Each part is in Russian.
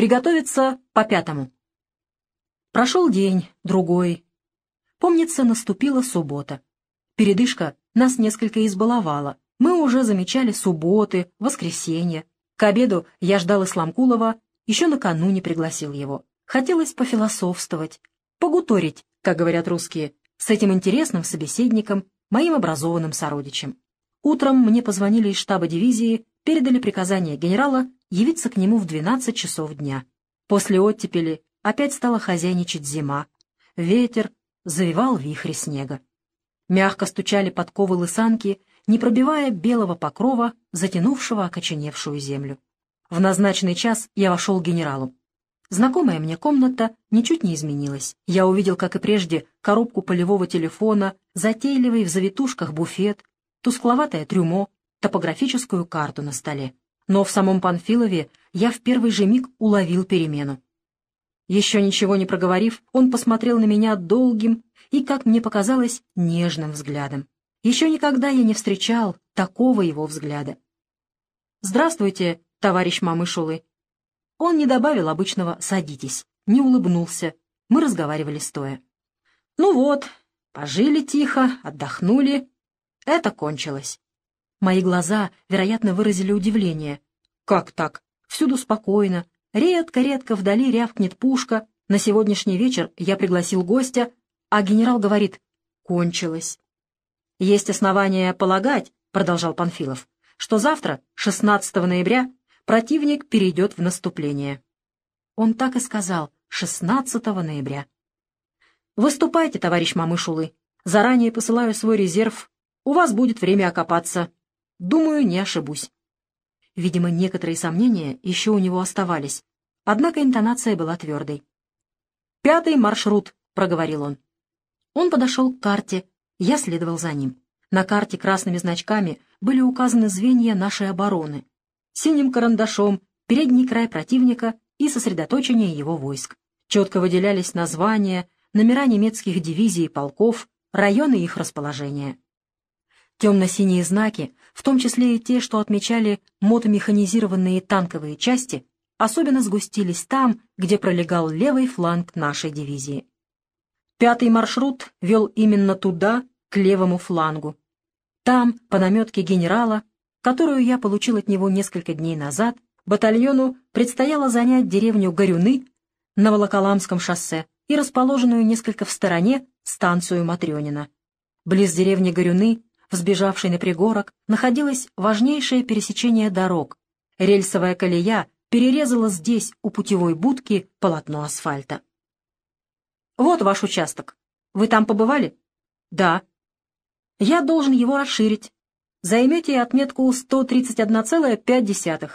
Приготовиться по пятому. Прошел день, другой. Помнится, наступила суббота. Передышка нас несколько избаловала. Мы уже замечали субботы, воскресенья. К обеду я ждал Исламкулова, еще накануне пригласил его. Хотелось пофилософствовать, погуторить, как говорят русские, с этим интересным собеседником, моим образованным сородичем. Утром мне позвонили из штаба дивизии, передали приказание генерала явиться к нему в 12 часов дня. После оттепели опять стала хозяйничать зима. Ветер завивал вихри снега. Мягко стучали подковы лысанки, не пробивая белого покрова, затянувшего окоченевшую землю. В назначенный час я вошел к генералу. Знакомая мне комната ничуть не изменилась. Я увидел, как и прежде, коробку полевого телефона, затейливый в завитушках буфет, тускловатое трюмо, топографическую карту на столе. Но в самом Панфилове я в первый же миг уловил перемену. Еще ничего не проговорив, он посмотрел на меня долгим и, как мне показалось, нежным взглядом. Еще никогда я не встречал такого его взгляда. «Здравствуйте, товарищ Мамышулы», он не добавил обычного «садитесь», не улыбнулся. Мы разговаривали стоя. «Ну вот, пожили тихо, отдохнули. Это кончилось». Мои глаза, вероятно, выразили удивление. «Как так? Всюду спокойно. Редко-редко вдали рявкнет пушка. На сегодняшний вечер я пригласил гостя, а генерал говорит «кончилось». «Есть основания полагать», — продолжал Панфилов, «что завтра, 16 ноября, противник перейдет в наступление. Он так и сказал, 16 ноября. «Выступайте, товарищ Мамышулы. Заранее посылаю свой резерв. У вас будет время окопаться. Думаю, не ошибусь». Видимо, некоторые сомнения еще у него оставались, однако интонация была твердой. «Пятый маршрут», — проговорил он. Он подошел к карте, я следовал за ним. На карте красными значками были указаны звенья нашей обороны, синим карандашом передний край противника и сосредоточение его войск. Четко выделялись названия, номера немецких дивизий и полков, районы их расположения. Темно-синие знаки, в том числе и те, что отмечали мотомеханизированные танковые части, особенно сгустились там, где пролегал левый фланг нашей дивизии. Пятый маршрут вел именно туда, к левому флангу. Там, по наметке генерала, которую я получил от него несколько дней назад, батальону предстояло занять деревню Горюны на Волоколамском шоссе и расположенную несколько в стороне станцию Матрёнина. Близ деревни Горюны, взбежавшей на пригорок, находилось важнейшее пересечение дорог. Рельсовая колея перерезала здесь, у путевой будки, полотно асфальта. «Вот ваш участок. Вы там побывали?» «Да». «Я должен его расширить, Займете отметку 131,5.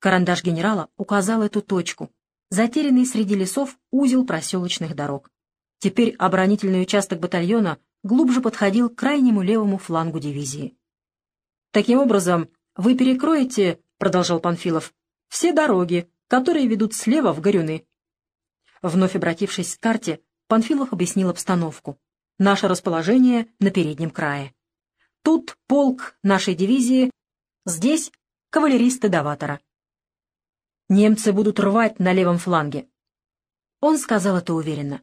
Карандаш генерала указал эту точку, затерянный среди лесов узел проселочных дорог. Теперь оборонительный участок батальона глубже подходил к крайнему левому флангу дивизии. «Таким образом, вы перекроете, — продолжал Панфилов, — все дороги, которые ведут слева в Горюны». Вновь обратившись к карте, Панфилов объяснил обстановку. Наше расположение на переднем крае. Тут полк нашей дивизии, здесь кавалеристы Даватора. Немцы будут рвать на левом фланге. Он сказал это уверенно.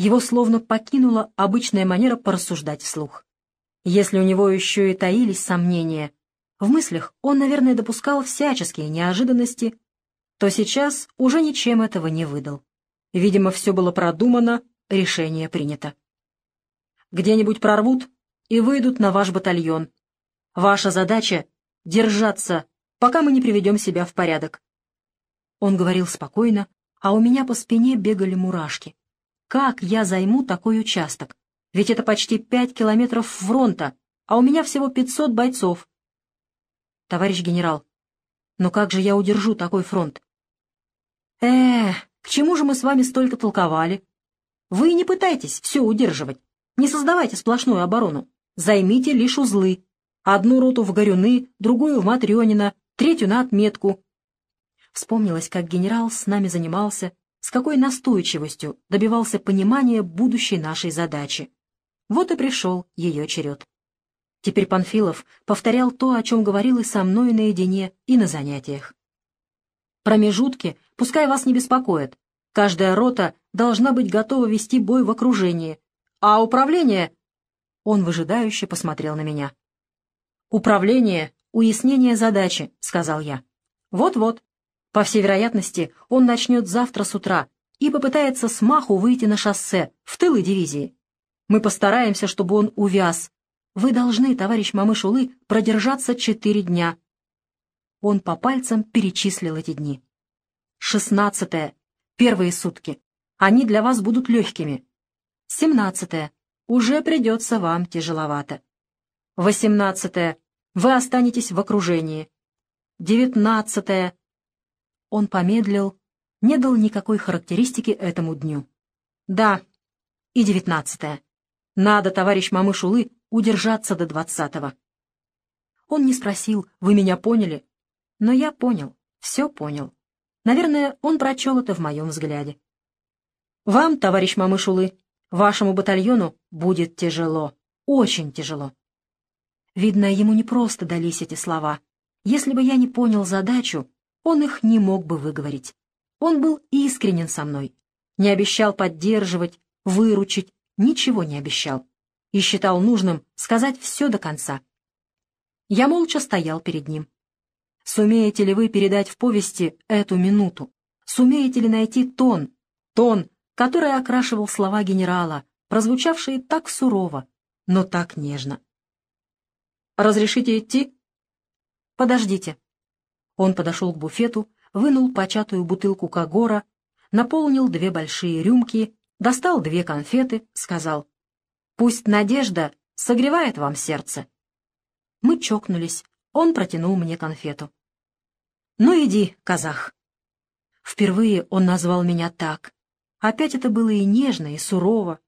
Его словно покинула обычная манера порассуждать вслух. Если у него еще и таились сомнения, в мыслях он, наверное, допускал всяческие неожиданности, то сейчас уже ничем этого не выдал. Видимо, все было продумано, решение принято. Где-нибудь прорвут, и выйдут на ваш батальон. Ваша задача — держаться, пока мы не приведем себя в порядок. Он говорил спокойно, а у меня по спине бегали мурашки. Как я займу такой участок? Ведь это почти пять километров фронта, а у меня всего пятьсот бойцов. Товарищ генерал, но как же я удержу такой фронт? Э, к чему же мы с вами столько толковали? Вы не пытайтесь все удерживать, не создавайте сплошную оборону. Займите лишь узлы. Одну роту в Горюны, другую в Матрёнина, третью на отметку. Вспомнилось, как генерал с нами занимался, с какой настойчивостью добивался понимания будущей нашей задачи. Вот и пришел ее черед. Теперь Панфилов повторял то, о чем говорил и со мной наедине, и на занятиях. Промежутки пускай вас не беспокоят. Каждая рота должна быть готова вести бой в окружении. А управление...» Он выжидающе посмотрел на меня. «Управление — уяснение задачи», — сказал я. «Вот-вот. По всей вероятности, он начнет завтра с утра и попытается с маху выйти на шоссе, в тылы дивизии. Мы постараемся, чтобы он увяз. Вы должны, товарищ Мамышулы, продержаться четыре дня». Он по пальцам перечислил эти дни. «Шестнадцатое. Первые сутки. Они для вас будут легкими. Семнадцатое. Уже придется вам тяжеловато. Восемнадцатое. Вы останетесь в окружении. Девятнадцатое. Он помедлил, не дал никакой характеристики этому дню. Да, и девятнадцатое. Надо, товарищ Мамышулы, удержаться до двадцатого. Он не спросил, вы меня поняли? Но я понял, все понял. Наверное, он прочел это в моем взгляде. Вам, товарищ Мамышулы, вашему батальону будет тяжело, очень тяжело. Видно, ему не просто дались эти слова. Если бы я не понял задачу, он их не мог бы выговорить. Он был искренен со мной, не обещал поддерживать, выручить, ничего не обещал. И считал нужным сказать все до конца. Я молча стоял перед ним. Сумеете ли вы передать в повести эту минуту? Сумеете ли найти тон, тон, который окрашивал слова генерала, прозвучавшие так сурово, но так нежно? «Разрешите идти?» «Подождите». Он подошел к буфету, вынул початую бутылку Кагора, наполнил две большие рюмки, достал две конфеты, сказал, «Пусть надежда согревает вам сердце». Мы чокнулись, он протянул мне конфету. «Ну иди, казах». Впервые он назвал меня так. Опять это было и нежно, и сурово,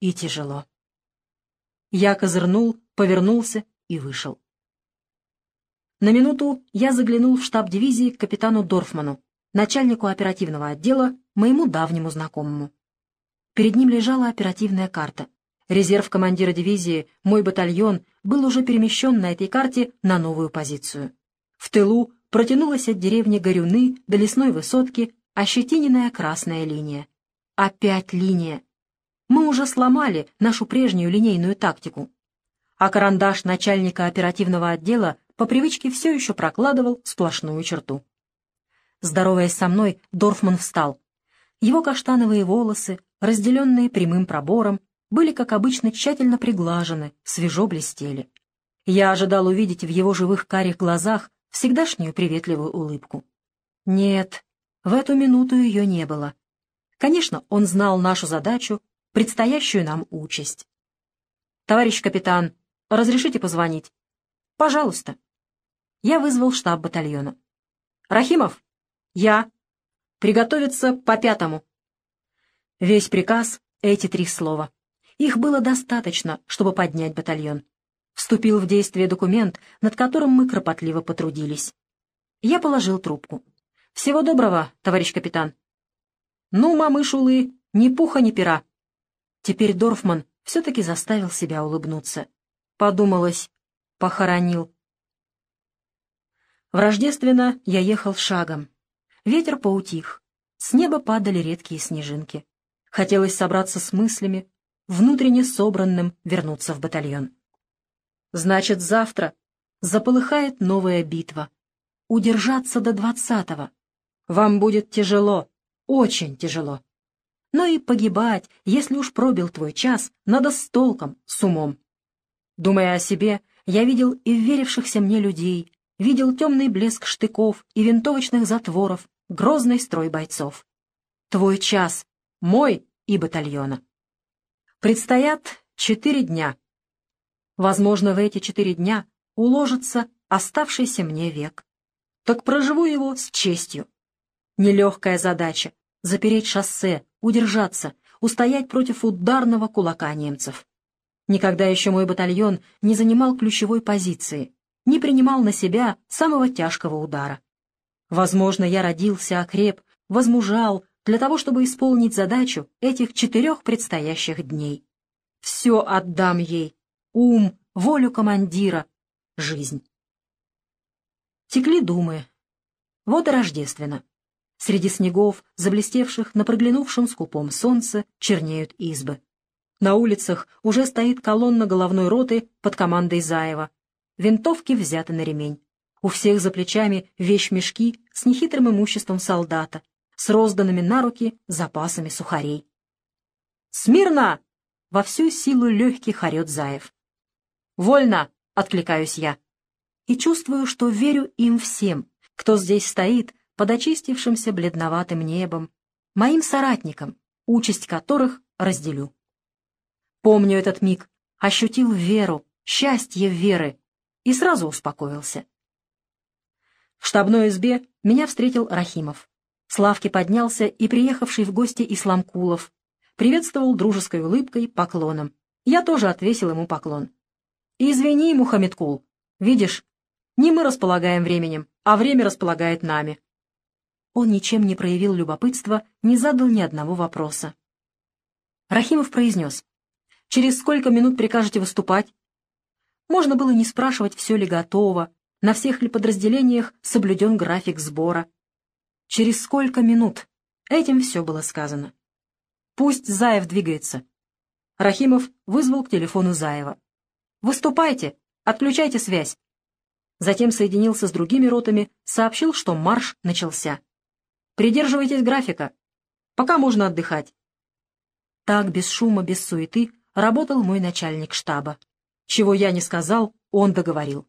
и тяжело. Я козырнул, повернулся и вышел. На минуту я заглянул в штаб дивизии к капитану Дорфману, начальнику оперативного отдела, моему давнему знакомому. Перед ним лежала оперативная карта. Резерв командира дивизии, мой батальон, был уже перемещен на этой карте на новую позицию. В тылу протянулась от деревни Горюны до лесной высотки ощетиненная красная линия. Опять линия. Мы уже сломали нашу прежнюю линейную тактику. А карандаш начальника оперативного отдела по привычке все еще прокладывал сплошную черту. Здороваясь со мной, Дорфман встал. Его каштановые волосы, разделенные прямым пробором, были, как обычно, тщательно приглажены, свежо блестели. Я ожидал увидеть в его живых карих глазах всегдашнюю приветливую улыбку. Нет, в эту минуту ее не было. Конечно, он знал нашу задачу, предстоящую нам участь. «Товарищ капитан, разрешите позвонить?» «Пожалуйста». Я вызвал штаб батальона. «Рахимов?» «Я». «Приготовиться по пятому». Весь приказ — эти три слова. Их было достаточно, чтобы поднять батальон. Вступил в действие документ, над которым мы кропотливо потрудились. Я положил трубку. «Всего доброго, товарищ капитан». «Ну, мамышулы, ни пуха, ни пера». Теперь Дорфман все-таки заставил себя улыбнуться. Подумалось, похоронил. В Рождественно я ехал шагом. Ветер поутих. С неба падали редкие снежинки. Хотелось собраться с мыслями, внутренне собранным вернуться в батальон. Значит, завтра заполыхает новая битва. Удержаться до двадцатого. Вам будет тяжело, очень тяжело. Но и погибать, если уж пробил твой час, надо с толком, с умом. Думая о себе, я видел и верившихся мне людей, видел темный блеск штыков и винтовочных затворов, грозный строй бойцов. Твой час, мой и батальона. Предстоят четыре дня. Возможно, в эти четыре дня уложится оставшийся мне век. Так проживу его с честью. Нелегкая задача — запереть шоссе, удержаться, устоять против ударного кулака немцев. Никогда еще мой батальон не занимал ключевой позиции, не принимал на себя самого тяжкого удара. Возможно, я родился, окреп, возмужал, для того, чтобы исполнить задачу этих четырех предстоящих дней. Все отдам ей — ум, волю командира, жизнь. Текли думы. Вот и рождественно. Среди снегов, заблестевших на проглянувшем скупом солнце, чернеют избы. На улицах уже стоит колонна головной роты под командой Заева. Винтовки взяты на ремень. У всех за плечами вещмешки с нехитрым имуществом солдата, с розданными на руки запасами сухарей. «Смирно!» — во всю силу легких орет Заев. «Вольно!» — откликаюсь я. И чувствую, что верю им всем, кто здесь стоит под очистившимся бледноватым небом, моим соратникам, участь которых разделю. Помню этот миг, ощутил веру, счастье веры и сразу успокоился. В штабной избе меня встретил Рахимов. Славки поднялся и приехавший в гости Исламкулов. Приветствовал дружеской улыбкой, поклоном. Я тоже отвесил ему поклон. «Извини, Мухаммедкул, видишь, не мы располагаем временем, а время располагает нами». Он ничем не проявил любопытства, не задал ни одного вопроса. Рахимов произнес. Через сколько минут прикажете выступать? Можно было не спрашивать, все ли готово, на всех ли подразделениях соблюден график сбора. Через сколько минут? Этим все было сказано. Пусть Заев двигается. Рахимов вызвал к телефону Заева. «Выступайте! Отключайте связь!» Затем соединился с другими ротами, сообщил, что марш начался. «Придерживайтесь графика. Пока можно отдыхать». Так, без шума, без суеты, работал мой начальник штаба. Чего я не сказал, он договорил.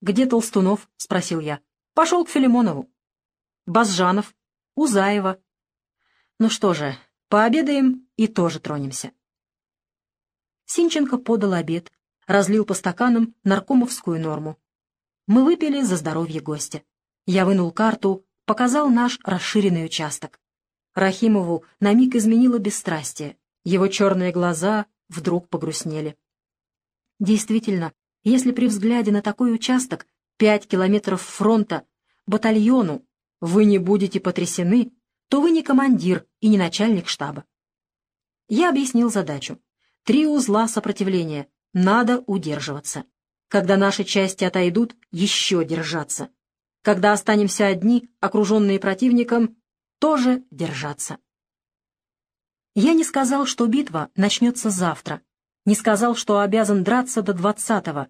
«Где Толстунов?» — спросил я. «Пошел к Филимонову». «Базжанов?» «Узаева». «Ну что же, пообедаем и тоже тронемся». Синченко подал обед, разлил по стаканам наркомовскую норму. Мы выпили за здоровье гостя. Я вынул карту, показал наш расширенный участок. Рахимову на миг изменило бесстрастие. Его черные глаза вдруг погрустнели. Действительно, если при взгляде на такой участок, пять километров фронта, батальону, вы не будете потрясены, то вы не командир и не начальник штаба. Я объяснил задачу. Три узла сопротивления. Надо удерживаться. Когда наши части отойдут, еще держаться. Когда останемся одни, окруженные противником, тоже держаться. Я не сказал, что битва начнется завтра. Не сказал, что обязан драться до двадцатого.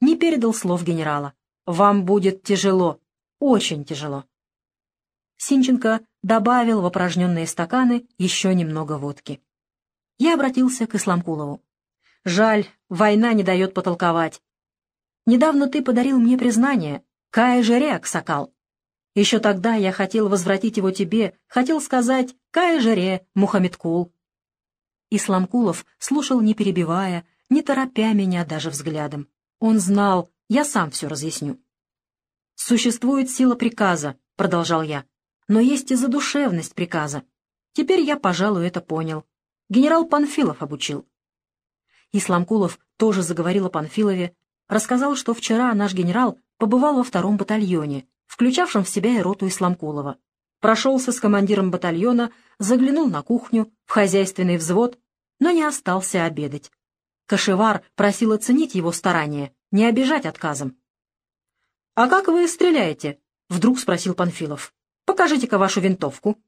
Не передал слов генерала. Вам будет тяжело, очень тяжело. Синченко добавил в опорожненные стаканы еще немного водки. Я обратился к Исламкулову. «Жаль, война не дает потолковать. Недавно ты подарил мне признание. Кая же Аксакал. Еще тогда я хотел возвратить его тебе, хотел сказать «Кая жаре, Мухаммедкул». Исламкулов слушал, не перебивая, не торопя меня даже взглядом. Он знал, я сам все разъясню. «Существует сила приказа», — продолжал я, — «но есть и задушевность приказа. Теперь я, пожалуй, это понял. Генерал Панфилов обучил». Исламкулов тоже заговорил о Панфилове, рассказал, что вчера наш генерал побывал во втором батальоне, включавшем в себя и роту Исламкулова. Прошелся с командиром батальона, заглянул на кухню, в хозяйственный взвод, но не остался обедать. Кашевар просил оценить его старания, не обижать отказом. «А как вы стреляете?» — вдруг спросил Панфилов. «Покажите-ка вашу винтовку».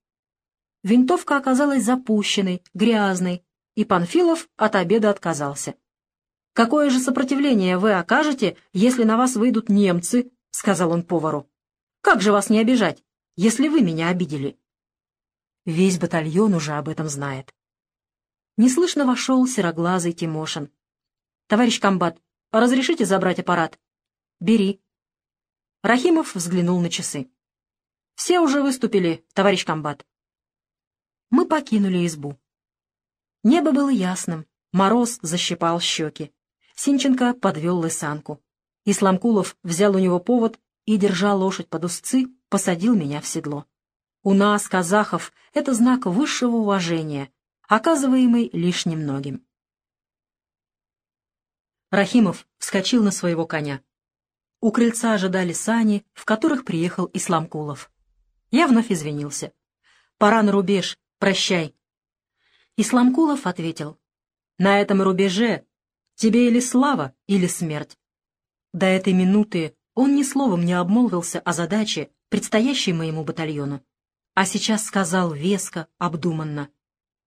Винтовка оказалась запущенной, грязной, и Панфилов от обеда отказался. «Какое же сопротивление вы окажете, если на вас выйдут немцы?» — сказал он повару. Как же вас не обижать, если вы меня обидели?» Весь батальон уже об этом знает. Неслышно вошел сероглазый Тимошин. «Товарищ комбат, разрешите забрать аппарат?» «Бери». Рахимов взглянул на часы. «Все уже выступили, товарищ комбат». Мы покинули избу. Небо было ясным, мороз защипал щеки. Синченко подвел лысанку. Исламкулов взял у него повод и, держа лошадь под узцы, посадил меня в седло. У нас, казахов, это знак высшего уважения, оказываемый лишь немногим. Рахимов вскочил на своего коня. У крыльца ожидали сани, в которых приехал Исламкулов. Я вновь извинился. «Пора на рубеж, прощай». Исламкулов ответил. «На этом рубеже тебе или слава, или смерть». До этой минуты он ни словом не обмолвился о задаче, предстоящей моему батальону. А сейчас сказал веско, обдуманно.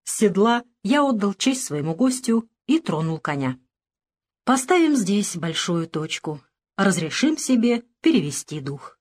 С седла я отдал честь своему гостю и тронул коня. Поставим здесь большую точку. Разрешим себе перевести дух.